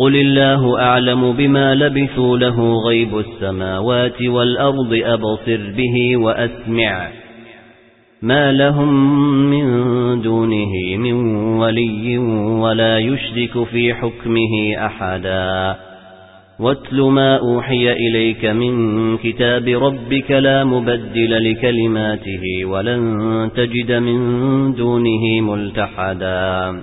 قل الله أعلم بما لبثوا له غيب السماوات والأرض أبصر به وأسمع ما لهم من دونه من ولي ولا يشرك في حكمه أحدا واتل ما أوحي إليك من كتاب ربك لا مبدل لكلماته ولن تجد من دونه ملتحدا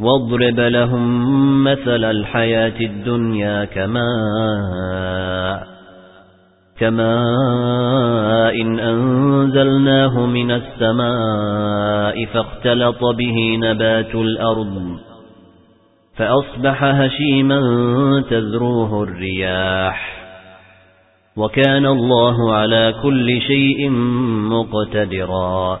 واضرب لهم مثل الحياة الدنيا كماء كماء إن أنزلناه من السماء فاختلط به نبات الأرض فأصبح هشيما تذروه الرياح. وكان الله على كل شيء مقتدرا.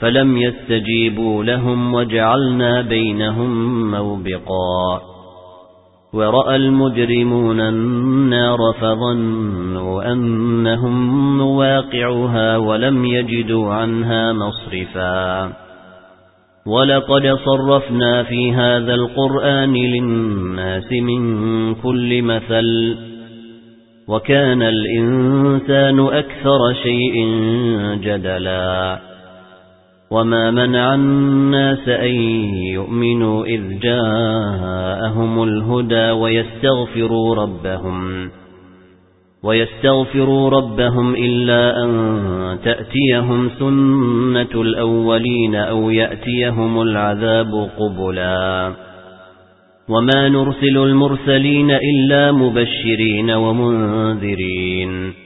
فلم يستجيبوا لهم وجعلنا بينهم موبقا. ورأى المجرمون النار فظنوا أنهم مواقعها ولم يجدوا عنها مصرفا. ولقد صرفنا في هذا القرآن للناس من كل مثل. وكان الإنسان أكثر شيء جدلا. وما منع الناس أن يؤمنوا إذ جاءهم الهدى ويستغفروا ربهم ويستغفروا ربهم إلا أن تأتيهم سنة الأولين أو يأتيهم العذاب قبلا وما نرسل المرسلين إلا مبشرين ومنذرين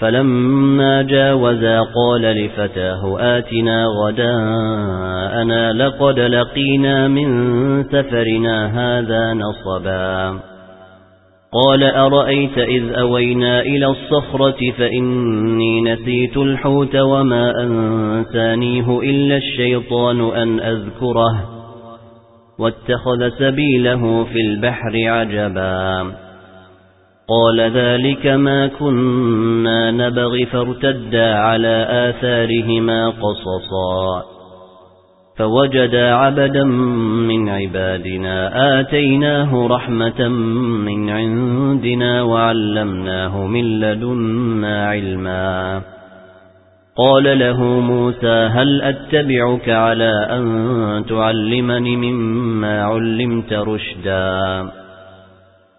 فَلَمَّا جَاوَزَا قَالَ لِفَتَاهُ آتِنَا غَدَاءَنَا لَقَدْ لَقِينَا مِنْ سَفَرِنَا هَذَا نَصَبًا. قال أرأيت إذ أوينا إلى الصخرة فإني نسيت الحوت وما أنسانيه إلا الشيطان أن أذكره واتخذ سبيله في البحر عجبا. قال ذلك ما كنا نبغي فارتدا على آثارهما قصصا فوجدا عبدا من عبادنا آتيناه رحمة من عندنا وعلمناه من لدنا علما قال له موسى هل أتبعك على أن تعلمني مما علمت رشدا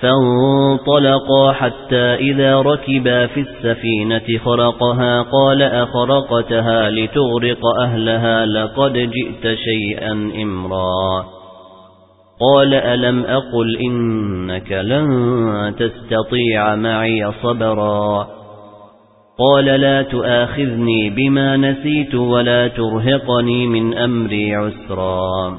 فانطلقا حتى إذا ركبا في السفينة خرقها قال أخرقتها لتغرق أهلها لقد جئت شيئا إمرا. قال ألم أقل إنك لن تستطيع معي صبرا. قال لا تؤاخذني بما نسيت ولا ترهقني من أمري عسرا.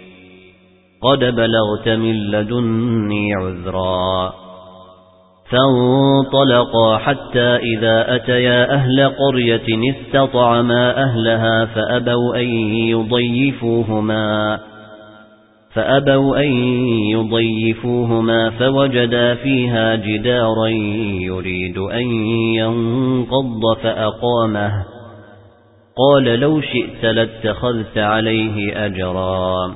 قد بلغت من لدني عذرا. فانطلقا حتى إذا أتيا أهل قرية استطعما أهلها فأبوا أن يضيفوهما فأبوا أن يضيفوهما فوجدا فيها جدارا يريد أن ينقض فأقامه. قال لو شئت لاتخذت عليه أجرا.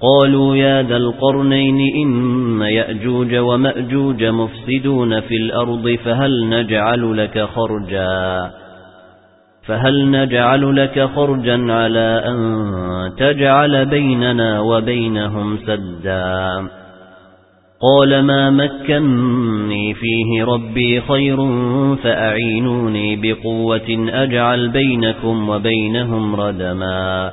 قالوا يا ذا القرنين إن يأجوج ومأجوج مفسدون في الأرض فهل نجعل لك خرجا؟ فهل نجعل لك خرجا على أن تجعل بيننا وبينهم سدا؟ قال ما مكنني فيه ربي خير فأعينوني بقوة أجعل بينكم وبينهم ردما.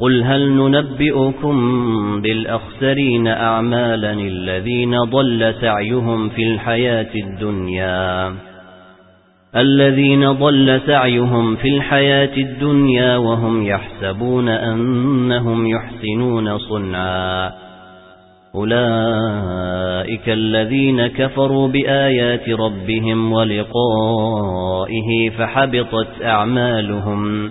قل هل ننبئكم بالأخسرين أعمالا الذين ضل سعيهم في الحياة الدنيا؟ الذين ضل سعيهم في الحياة الدنيا وهم يحسبون أنهم يحسنون صنعا. أولئك الذين كفروا بآيات ربهم ولقائه فحبطت أعمالهم.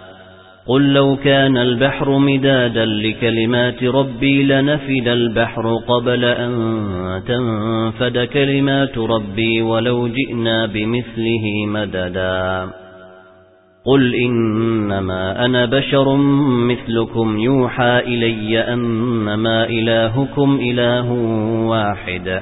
قل لو كان البحر مدادا لكلمات ربي لنفد البحر قبل أن تنفد كلمات ربي ولو جئنا بمثله مددا. قل إنما أنا بشر مثلكم يوحى إلي أنما إلهكم إله واحد.